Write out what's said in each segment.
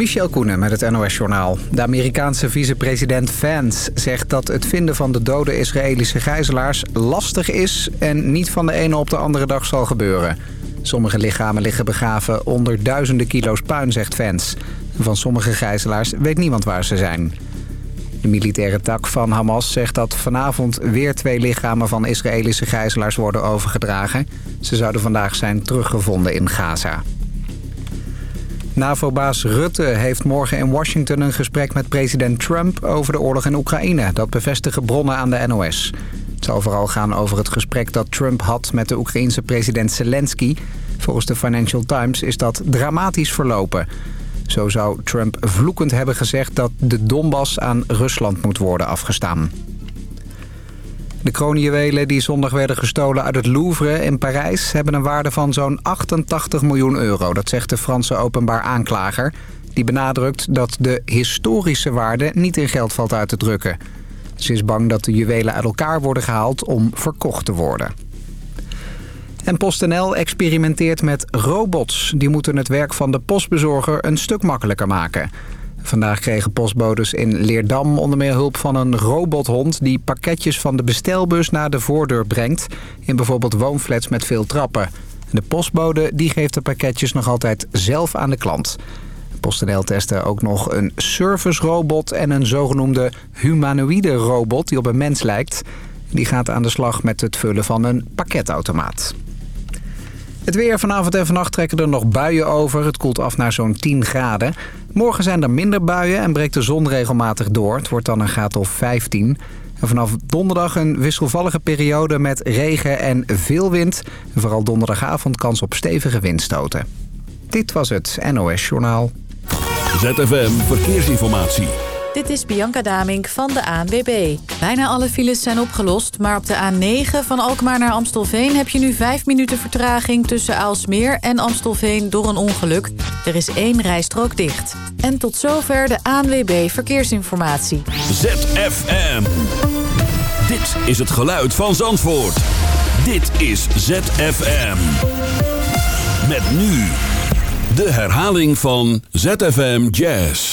Michel Koenen met het NOS-journaal. De Amerikaanse vicepresident Vance zegt dat het vinden van de dode Israëlische gijzelaars lastig is... en niet van de ene op de andere dag zal gebeuren. Sommige lichamen liggen begraven onder duizenden kilo's puin, zegt Vance. Van sommige gijzelaars weet niemand waar ze zijn. De militaire tak van Hamas zegt dat vanavond weer twee lichamen van Israëlische gijzelaars worden overgedragen. Ze zouden vandaag zijn teruggevonden in Gaza. NAVO-baas Rutte heeft morgen in Washington een gesprek met president Trump over de oorlog in Oekraïne. Dat bevestigen bronnen aan de NOS. Het zal vooral gaan over het gesprek dat Trump had met de Oekraïense president Zelensky. Volgens de Financial Times is dat dramatisch verlopen. Zo zou Trump vloekend hebben gezegd dat de Donbass aan Rusland moet worden afgestaan. De kroonjuwelen die zondag werden gestolen uit het Louvre in Parijs... hebben een waarde van zo'n 88 miljoen euro. Dat zegt de Franse openbaar aanklager. Die benadrukt dat de historische waarde niet in geld valt uit te drukken. Ze is bang dat de juwelen uit elkaar worden gehaald om verkocht te worden. En PostNL experimenteert met robots. Die moeten het werk van de postbezorger een stuk makkelijker maken. Vandaag kregen postbodes in Leerdam onder meer hulp van een robothond... die pakketjes van de bestelbus naar de voordeur brengt... in bijvoorbeeld woonflats met veel trappen. De postbode die geeft de pakketjes nog altijd zelf aan de klant. PostNL testte ook nog een service-robot en een zogenoemde humanoïde robot... die op een mens lijkt. Die gaat aan de slag met het vullen van een pakketautomaat. Het weer vanavond en vannacht trekken er nog buien over. Het koelt af naar zo'n 10 graden. Morgen zijn er minder buien en breekt de zon regelmatig door. Het wordt dan een graad of 15. En vanaf donderdag een wisselvallige periode met regen en veel wind. vooral donderdagavond kans op stevige windstoten. Dit was het NOS Journaal. ZFM Verkeersinformatie. Dit is Bianca Damink van de ANWB. Bijna alle files zijn opgelost, maar op de A9 van Alkmaar naar Amstelveen... heb je nu 5 minuten vertraging tussen Aalsmeer en Amstelveen door een ongeluk. Er is één rijstrook dicht. En tot zover de ANWB Verkeersinformatie. ZFM. Dit is het geluid van Zandvoort. Dit is ZFM. Met nu de herhaling van ZFM Jazz.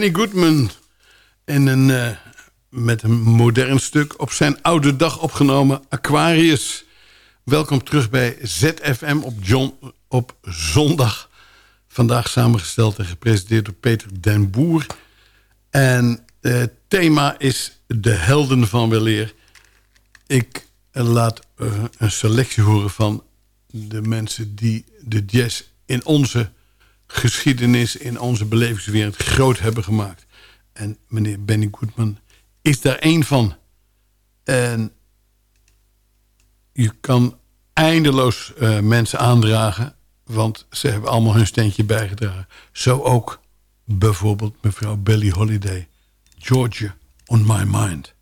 Benny Goodman. En een, uh, met een modern stuk op zijn oude dag opgenomen Aquarius. Welkom terug bij ZFM op, John, op zondag. Vandaag samengesteld en gepresenteerd door Peter den Boer. En het thema is de helden van weleer. Ik laat uh, een selectie horen van de mensen die de jazz in onze geschiedenis in onze belevingswereld groot hebben gemaakt. En meneer Benny Goodman is daar één van. En je kan eindeloos uh, mensen aandragen... want ze hebben allemaal hun steentje bijgedragen. Zo ook bijvoorbeeld mevrouw Billie Holiday. Georgia on my mind.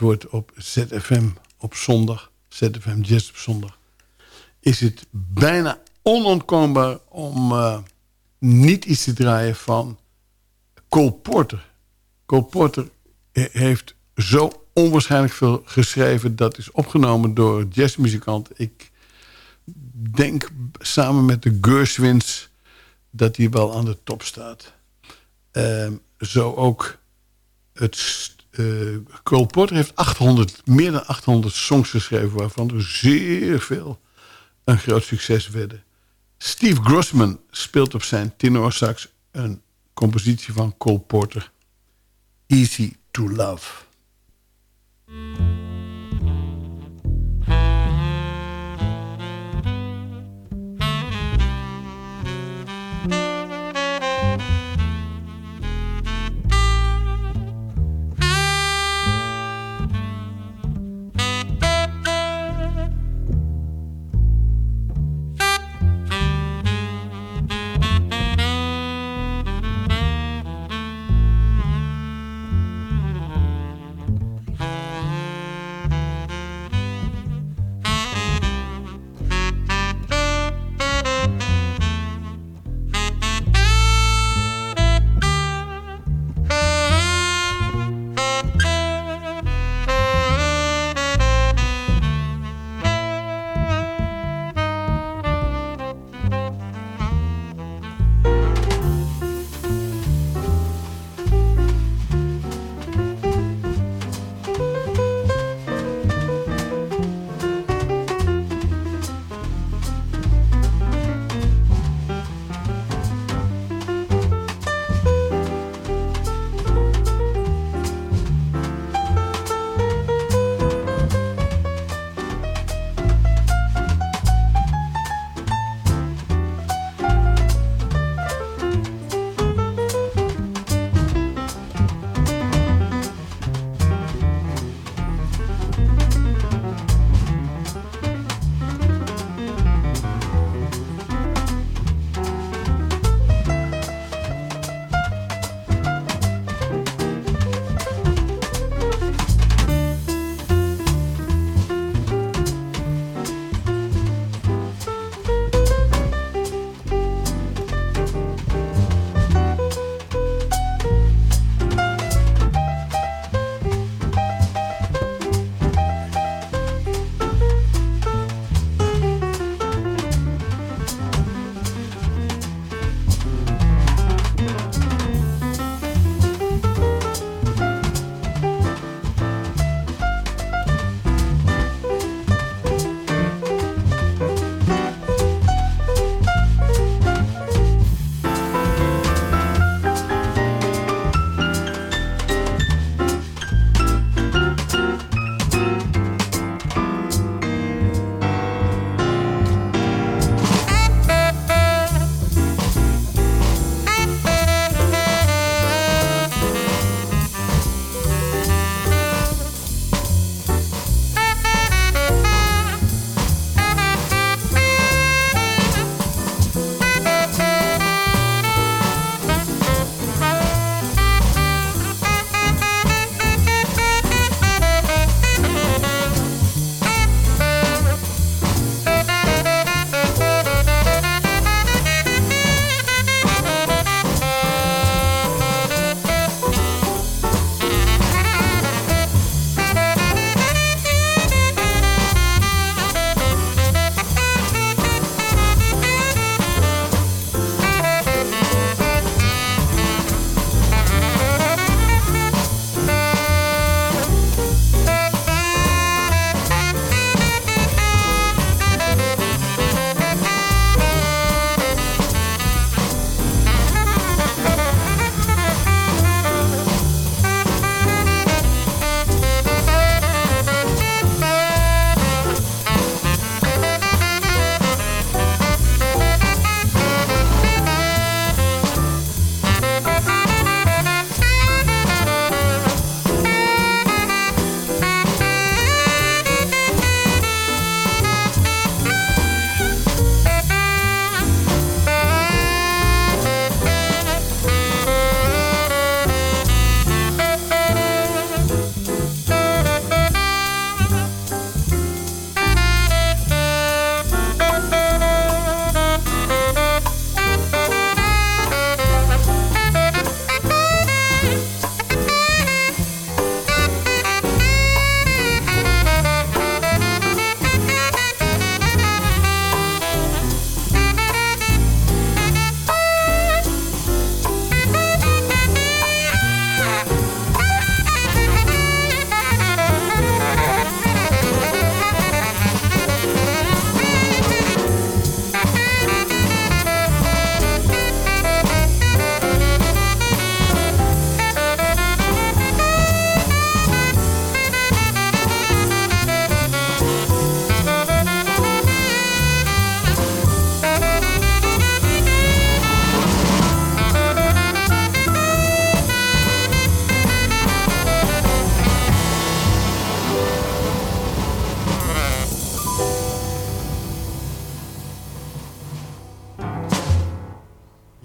Wordt op ZFM op zondag... ZFM Jazz op zondag... is het bijna onontkoombaar om uh, niet iets te draaien van Cole Porter. Cole Porter heeft zo onwaarschijnlijk veel geschreven. Dat is opgenomen door jazzmuzikant. Ik denk samen met de Gershwins dat hij wel aan de top staat. Uh, zo ook het... Uh, Cole Porter heeft 800, meer dan 800 songs geschreven... waarvan er zeer veel een groot succes werden. Steve Grossman speelt op zijn tenorsax een compositie van Cole Porter. Easy to Love.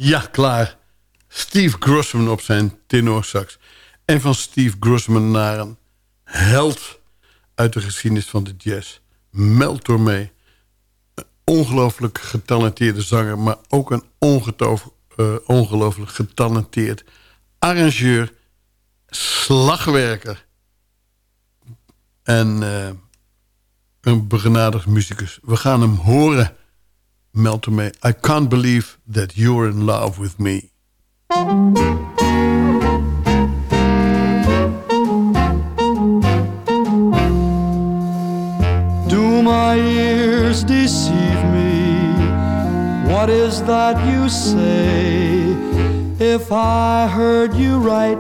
Ja, klaar. Steve Grossman op zijn tenorsax. En van Steve Grossman naar een held uit de geschiedenis van de jazz. Mel Tormé. Ongelooflijk getalenteerde zanger... maar ook een uh, ongelooflijk getalenteerd arrangeur... slagwerker... en uh, een begenadigd muzikus. We gaan hem horen... Mel Tormé. I can't believe that you're in love with me. Do my ears deceive me? What is that you say? If I heard you right,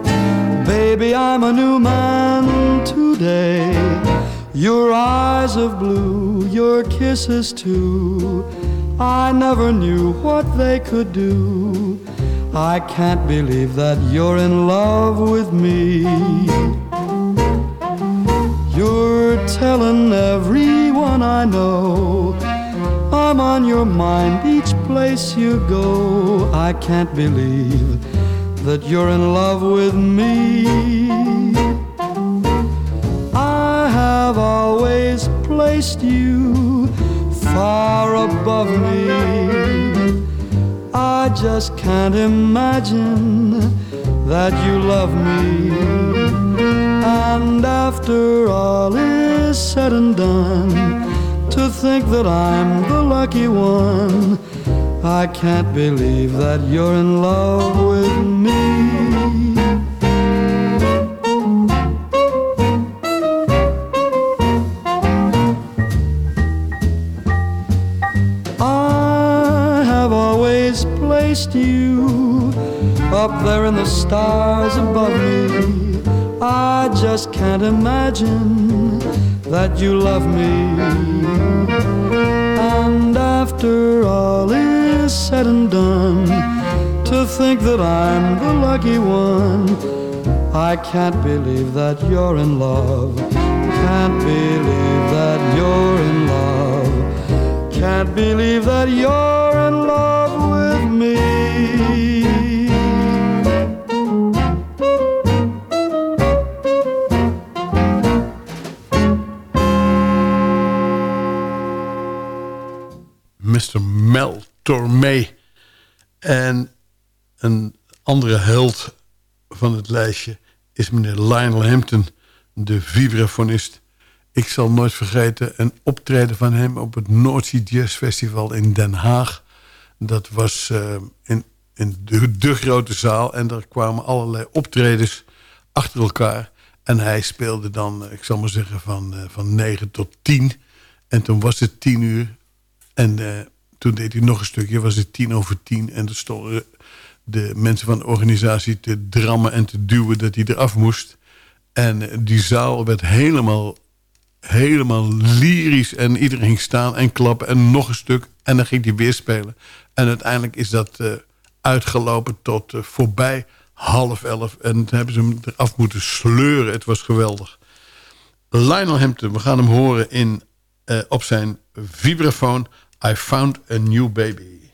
baby, I'm a new man today. Your eyes of blue, your kisses too. I never knew what they could do. I can't believe that you're in love with me. You're telling everyone I know I'm on your mind each place you go. I can't believe that you're in love with me. I have always placed you far above me. I just can't imagine that you love me. And after all is said and done, to think that I'm the lucky one, I can't believe that you're in love with me. You up there in the stars above me. I just can't imagine that you love me. And after all is said and done, to think that I'm the lucky one, I can't believe that you're in love. Can't believe that you're in love. Can't believe that you're in love. Tormé. En een andere held van het lijstje is meneer Lionel Hampton, de vibrafonist. Ik zal nooit vergeten een optreden van hem op het Noordzee Jazz Festival in Den Haag. Dat was uh, in, in de, grote zaal en daar kwamen allerlei optredens achter elkaar. En hij speelde dan, ik zal maar zeggen, van, uh, van 9 tot 10. En toen was het 10 uur. En toen deed hij nog een stukje, was het 10 over 10. En er stonden de mensen van de organisatie te drammen en te duwen dat hij eraf moest. En die zaal werd helemaal, helemaal lyrisch. En iedereen ging staan en klappen en nog een stuk. En dan ging hij weer spelen. En uiteindelijk is dat uh, uitgelopen tot uh, voorbij half elf. En toen hebben ze hem eraf moeten sleuren. Het was geweldig. Lionel Hampton, we gaan hem horen in, op zijn vibrafoon. I found a new baby.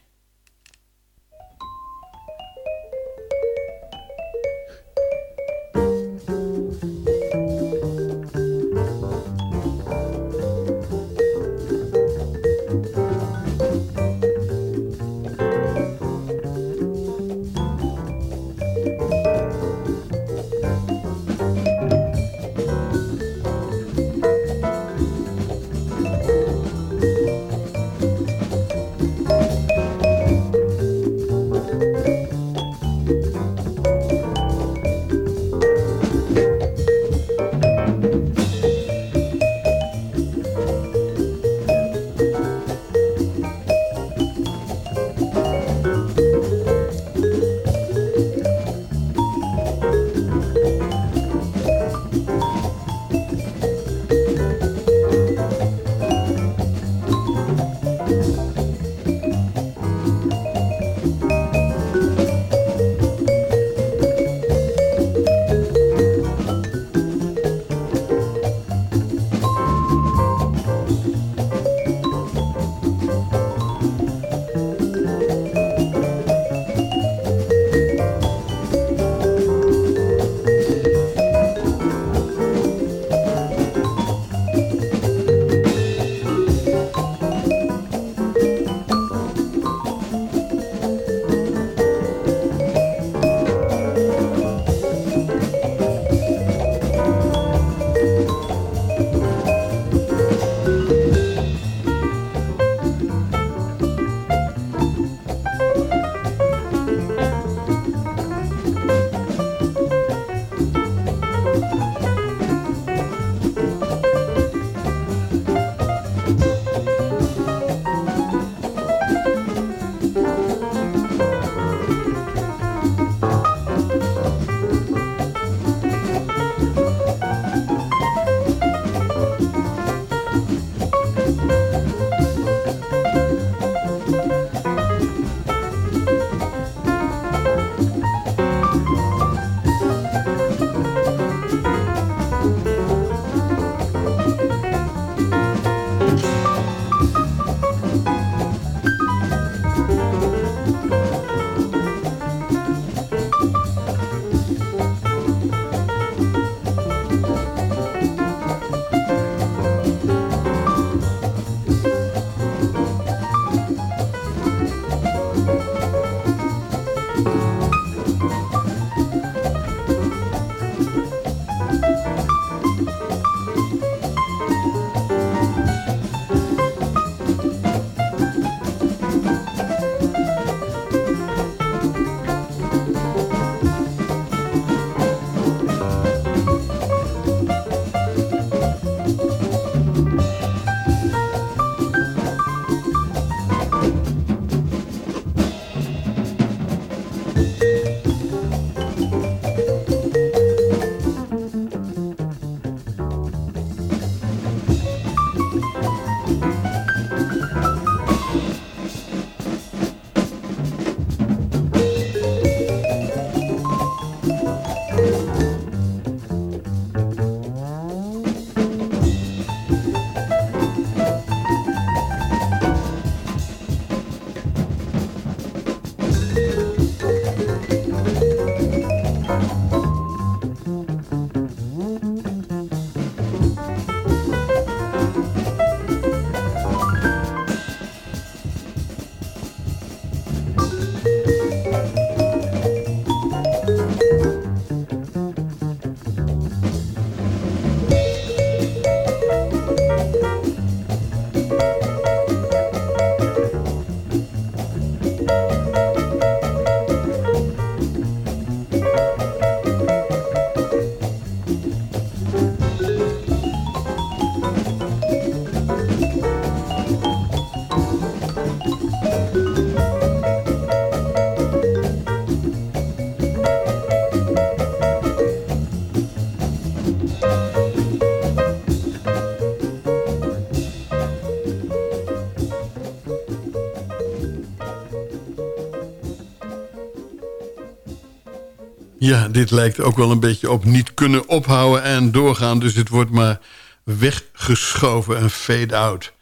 Ja, dit lijkt ook wel een beetje op niet kunnen ophouden en doorgaan. Dus het wordt maar weggeschoven en fade-out.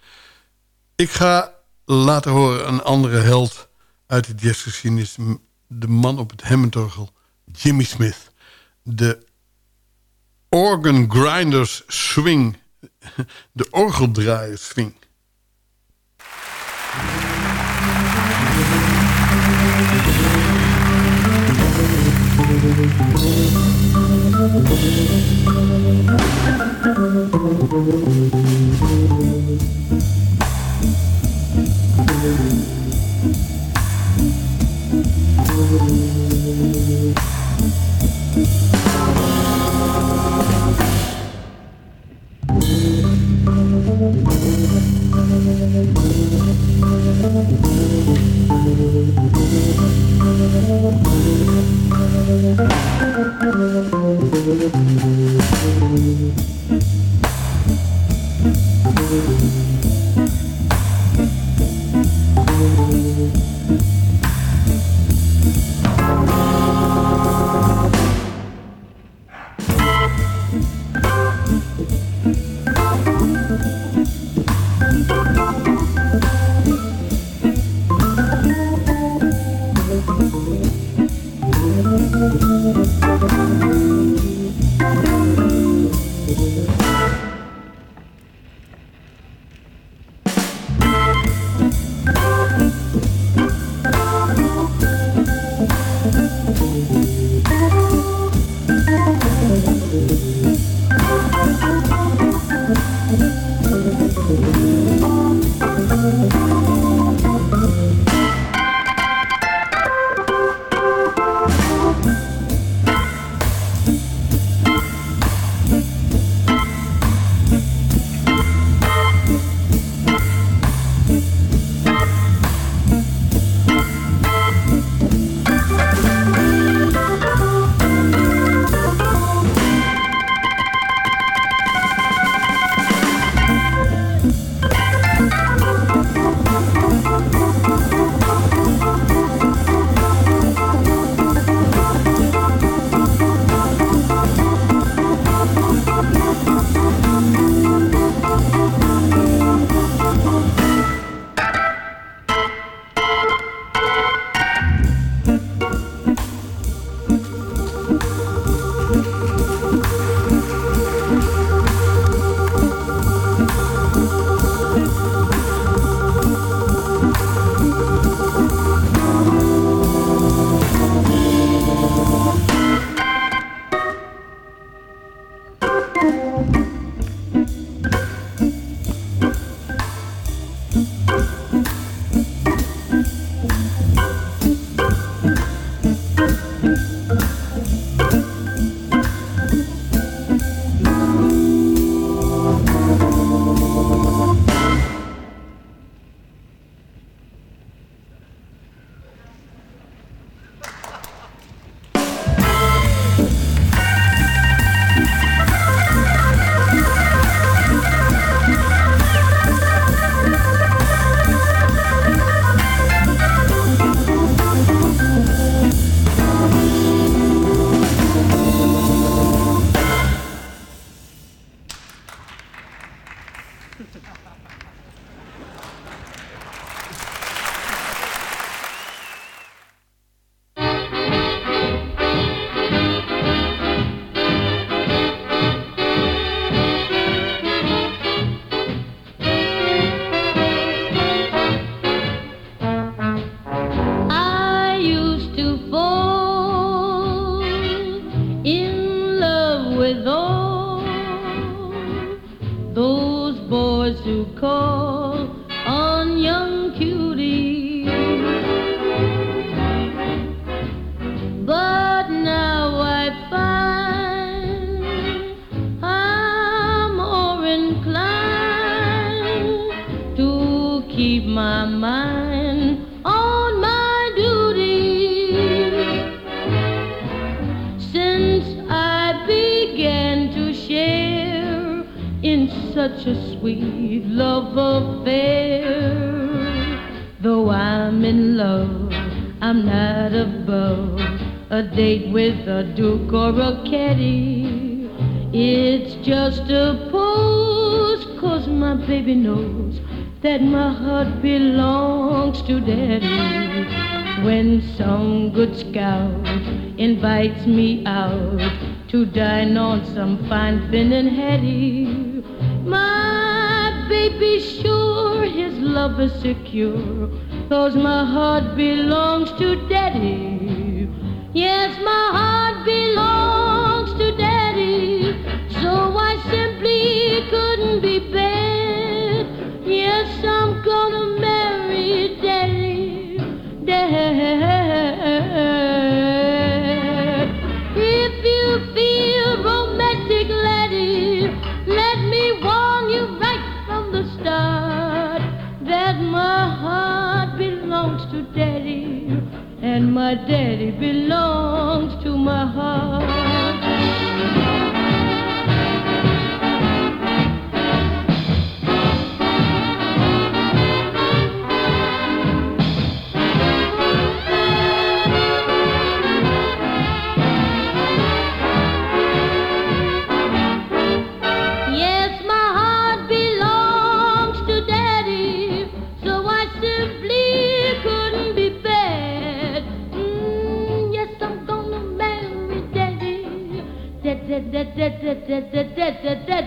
Ik ga laten horen een andere held uit de jazzgeschiedenis. De man op het Hammondorgel, Jimmy Smith. De organ grinders swing. De orgeldraaiers swing. Música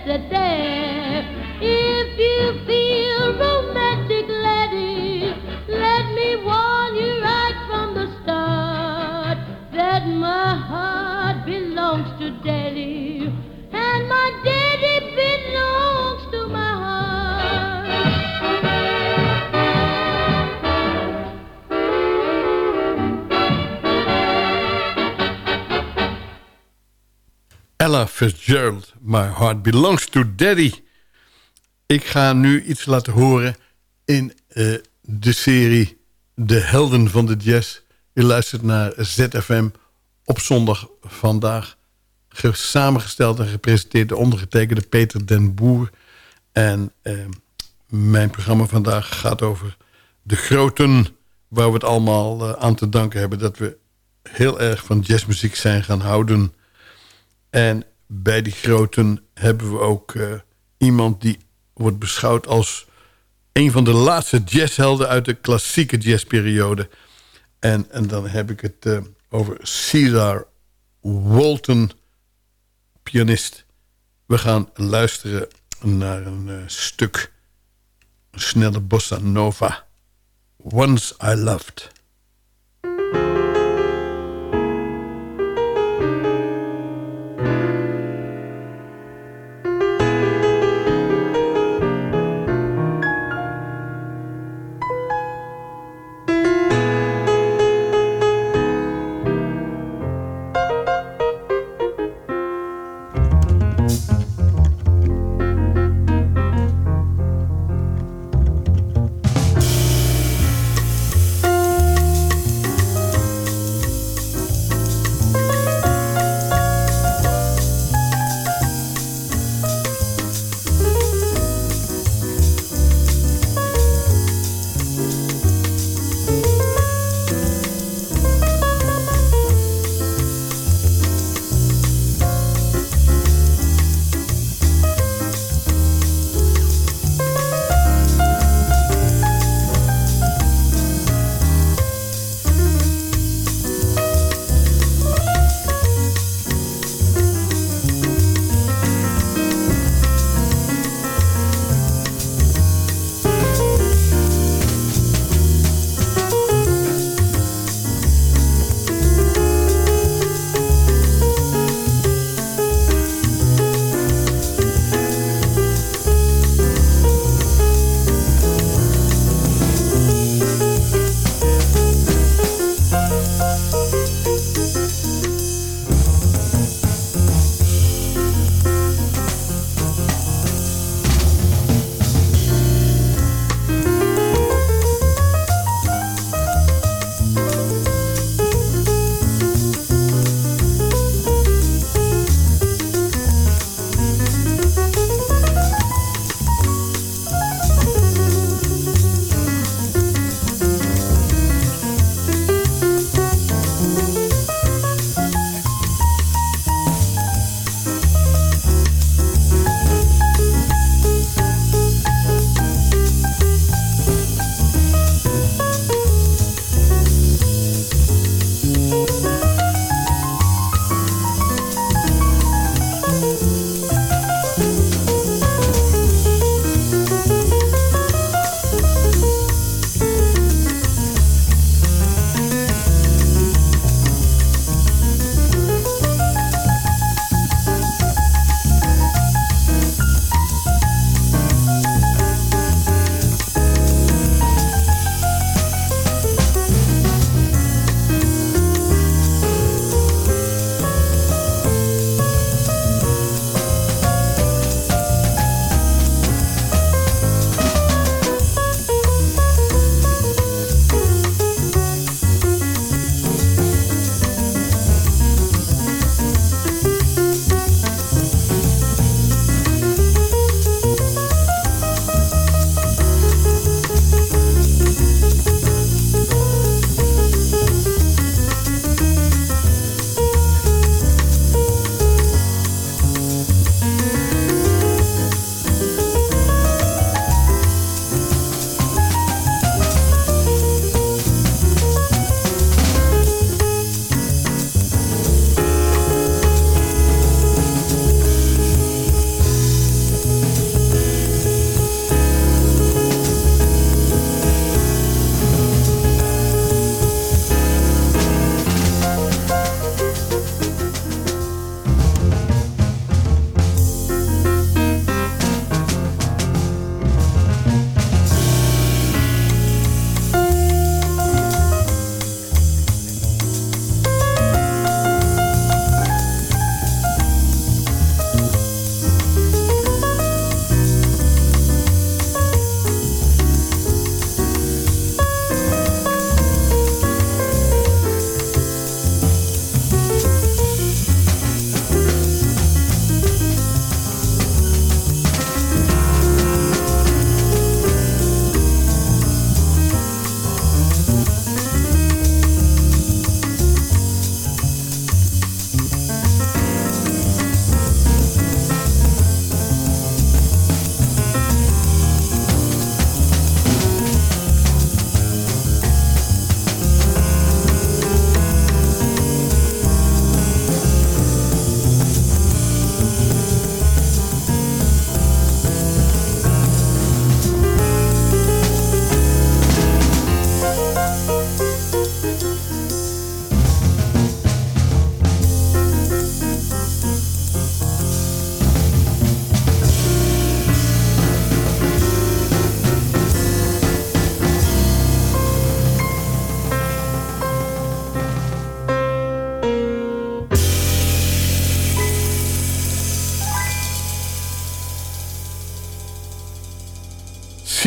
that My Heart Belongs to Daddy. Ik ga nu iets laten horen in eh, de serie De Helden van de Jazz. Je luistert naar ZFM op zondag vandaag. Ge- Samengesteld en gepresenteerd door ondergetekende Peter den Boer. En eh, mijn programma vandaag gaat over de groten... waar we het allemaal eh, aan te danken hebben... dat we heel erg van jazzmuziek zijn gaan houden... En bij die groten hebben we ook eh, iemand die wordt beschouwd als een van de laatste jazzhelden uit de klassieke jazzperiode. En, en dan heb ik het eh, over Cesar Walton, pianist. We gaan luisteren naar een eh, stuk, een snelle bossa nova. Once I Loved.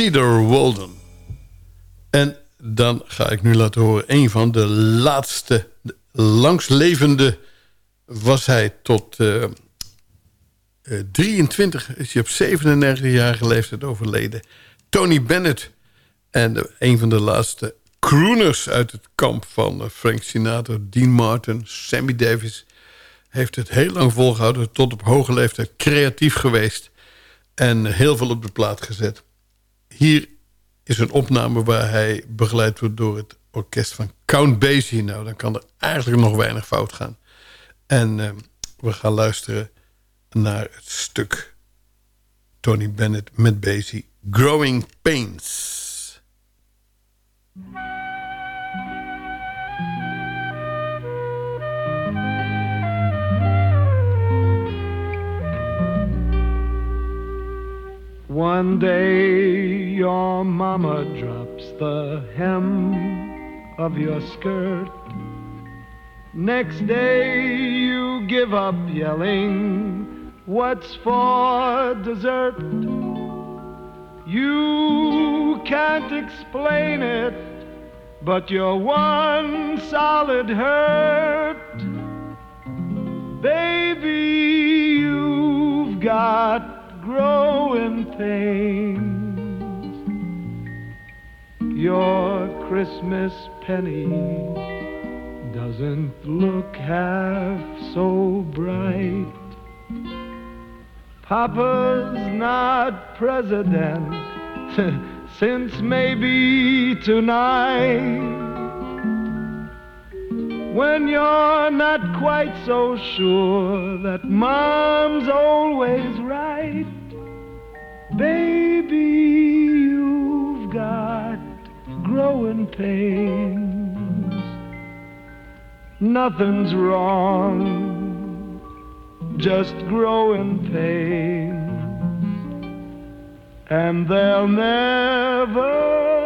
Peter Walden. En dan ga ik nu laten horen... een van de laatste, langslevende... was hij tot uh, uh, 23... is hij op 97-jarige leeftijd overleden. Tony Bennett. En een van de laatste crooners uit het kamp van uh, Frank Sinatra... Dean Martin, Sammy Davis... heeft het heel lang volgehouden... tot op hoge leeftijd creatief geweest... en heel veel op de plaat gezet. Hier is een opname waar hij begeleid wordt door het orkest van Count Basie. Nou, dan kan er eigenlijk nog weinig fout gaan. En uh, we gaan luisteren naar het stuk Tony Bennett met Basie, Growing Pains. One day your mama drops the hem of your skirt. Next day you give up yelling, What's for dessert? You can't explain it, but you're one solid hurt. Baby, you've got growing pains. Your Christmas penny doesn't look half so bright. Papa's not president since maybe tonight. When you're not quite so sure that mom's always right, baby, you've got growing pains. Nothing's wrong, just growing pains. And they'll never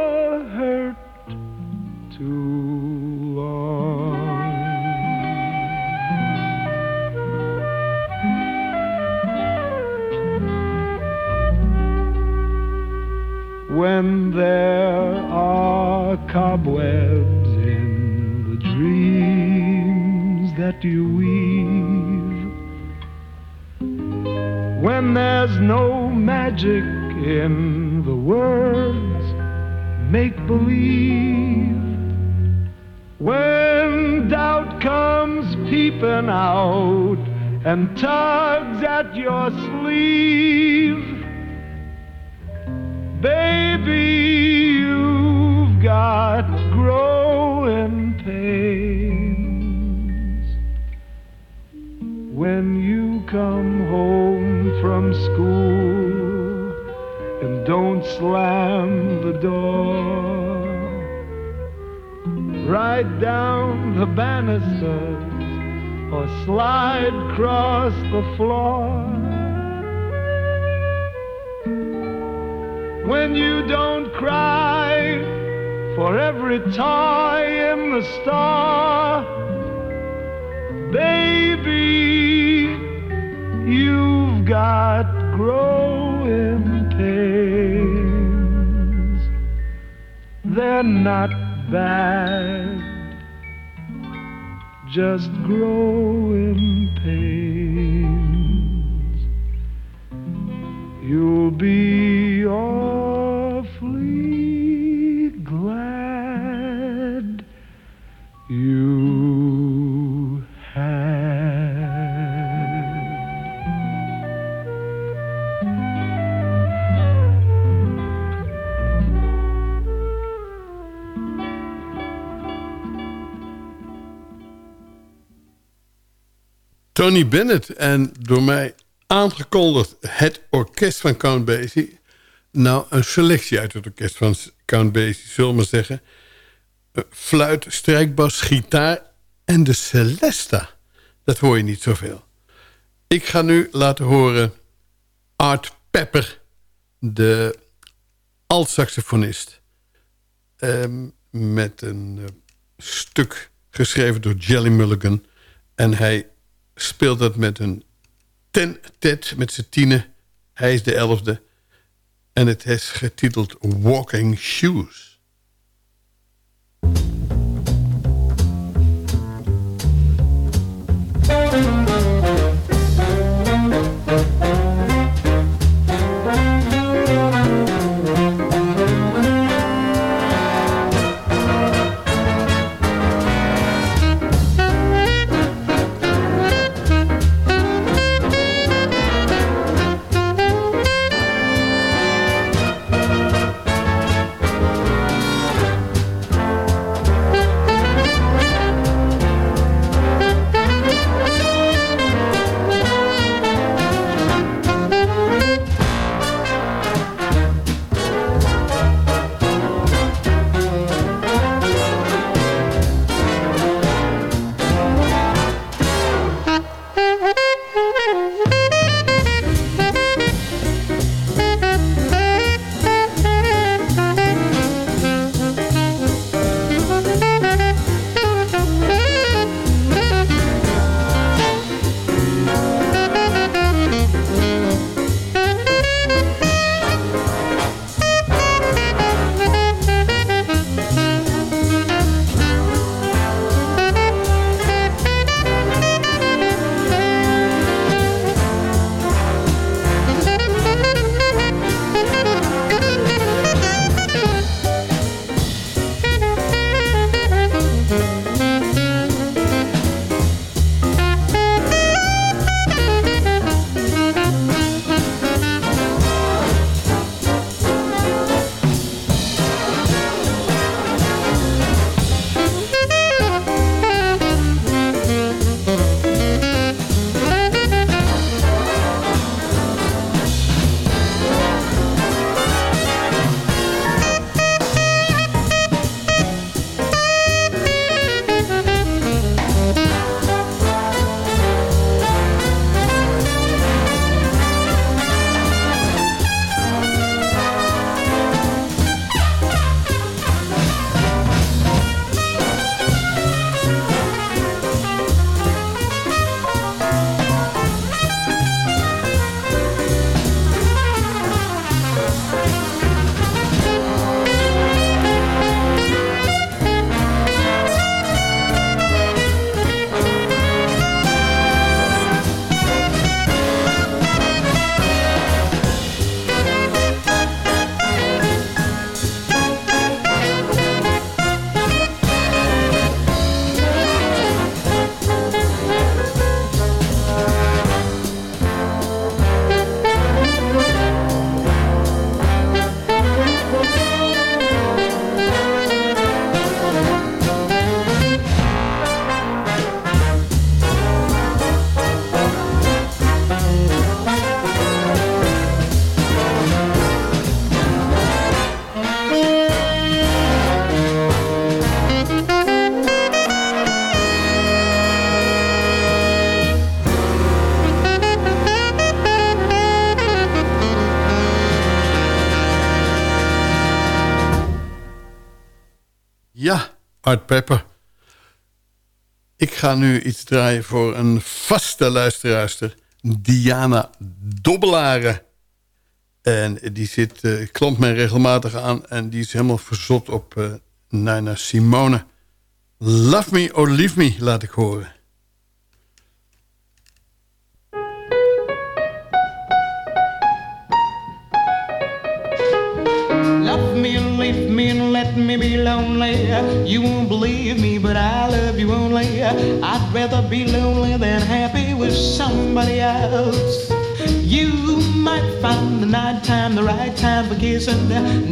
there are cobwebs in the dreams that you weave, when there's no magic in the words make believe, when doubt comes peeping out and tugs at your sleeve. Baby, you've got growing pains. When you come home from school and don't slam the door, ride down the banisters or slide across the floor. When you don't cry for every toy in the store. Baby, you've got growing pains. They're not bad, just growing pains. You'll be awfully glad you had. Tony Bennett en door mij aangekondigd het orkest van Count Basie. Nou, een selectie uit het orkest van Count Basie, zullen we maar zeggen. Eh, Fluit, strijkbas, gitaar en de celesta. Dat hoor je niet zoveel. Ik ga nu laten horen Art Pepper, de alt-saxofonist. Ehm, met een eh, stuk geschreven door Jelly Mulligan. En hij speelt dat met een ten tet met z'n tienen. Hij is de elfde. En het is getiteld Walking Shoes. Pepper. Ik ga nu iets draaien voor een vaste luisteraarster. Diana Dobbelaren. En die zit, uh, mij regelmatig aan. En die is helemaal verzot op uh, Nina Simone. Love Me or Leave Me, laat ik horen. Lonely. You won't believe me, but I love you only. I'd rather be lonely than happy with somebody else. You might find the night time the right time for kissing.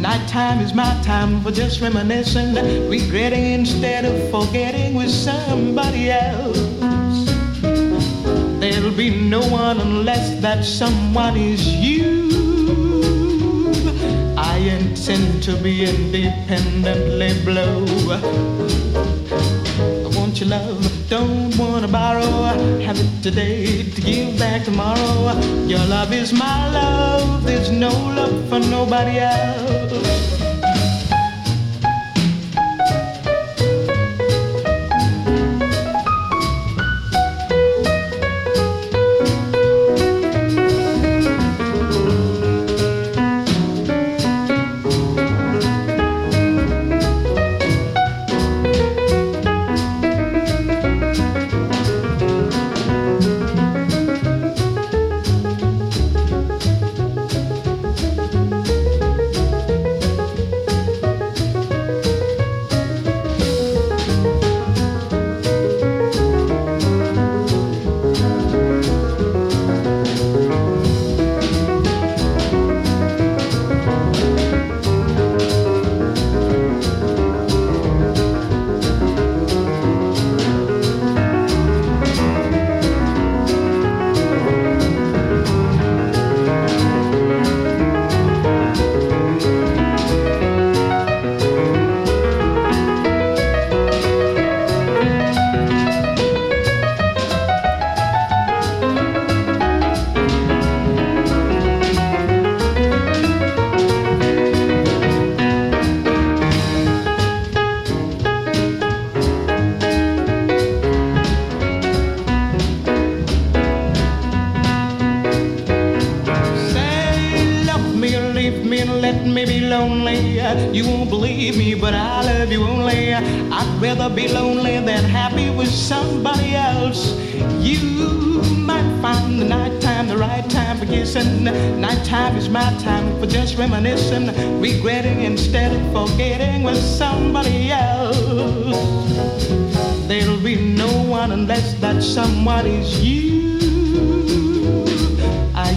Night time is my time for just reminiscing, regretting instead of forgetting with somebody else. There'll be no one unless that someone is you. I intend to be independently blue. I want your love, don't wanna borrow. Have it today to give back tomorrow. Your love is my love, there's no love for nobody else.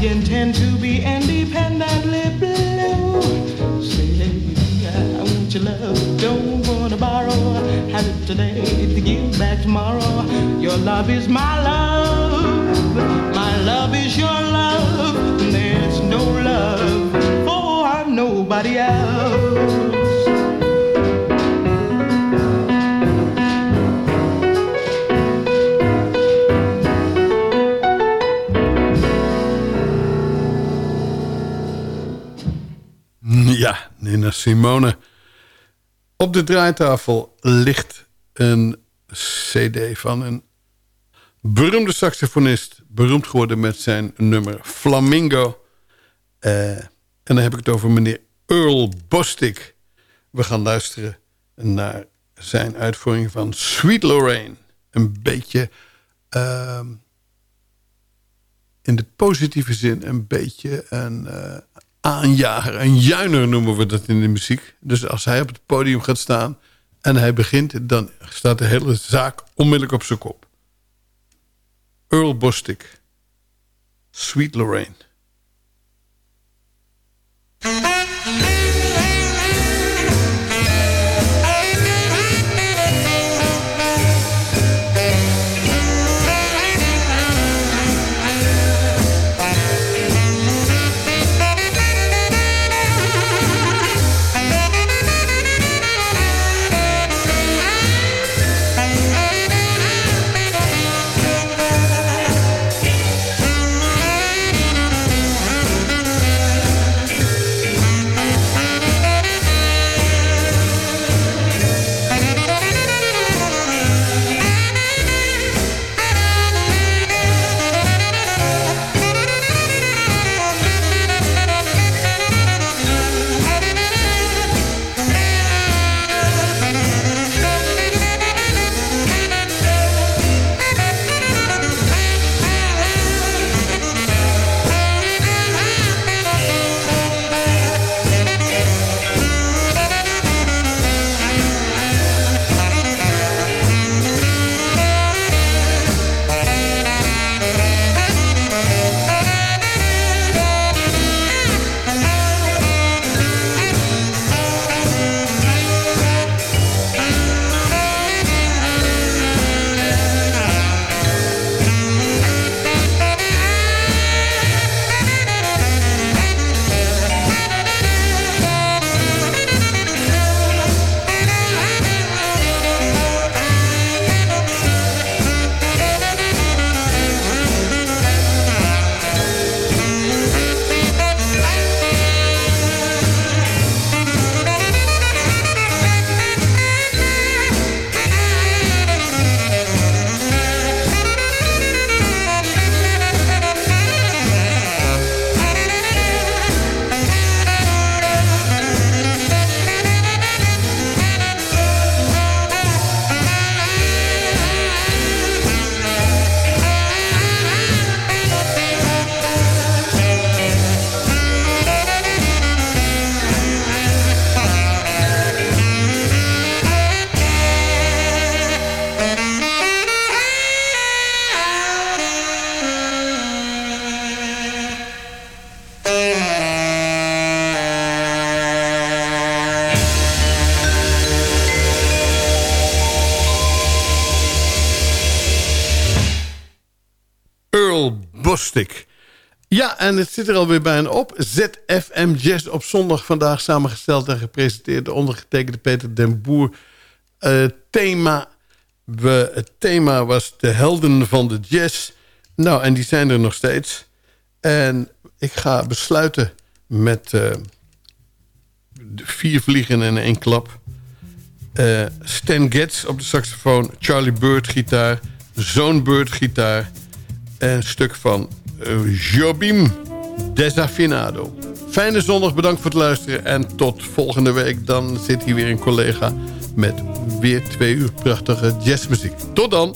I intend to be independently blue. Say, I want your love, don't wanna borrow. Have it today to give back tomorrow. Your love is my love, my love is your love. There's no love for nobody else. Simone. Op de draaitafel ligt een cd van een beroemde saxofonist. Beroemd geworden met zijn nummer Flamingo. Eh, en dan heb ik het over meneer Earl Bostic. We gaan luisteren naar zijn uitvoering van Sweet Lorraine. Een beetje... ehm, in de positieve zin een beetje een eh, aanjager. Een juiner noemen we dat in de muziek. Dus als hij op het podium gaat staan en hij begint... dan staat de hele zaak onmiddellijk op zijn kop. Earl Bostic. Sweet Lorraine. Ja, en het zit er alweer bijna op. ZFM Jazz op zondag vandaag samengesteld en gepresenteerd... door ondergetekende Peter den Boer. Eh, thema, het thema was de helden van de jazz. Nou, en die zijn er nog steeds. En ik ga besluiten met eh, vier vliegen in één klap. Eh, Stan Getz op de saxofoon, Charlie Bird gitaar... Zoon Bird gitaar... en een stuk van Jobim Desafinado. Fijne zondag, bedankt voor het luisteren. En tot volgende week. Dan zit hier weer een collega met weer twee uur prachtige jazzmuziek. Tot dan!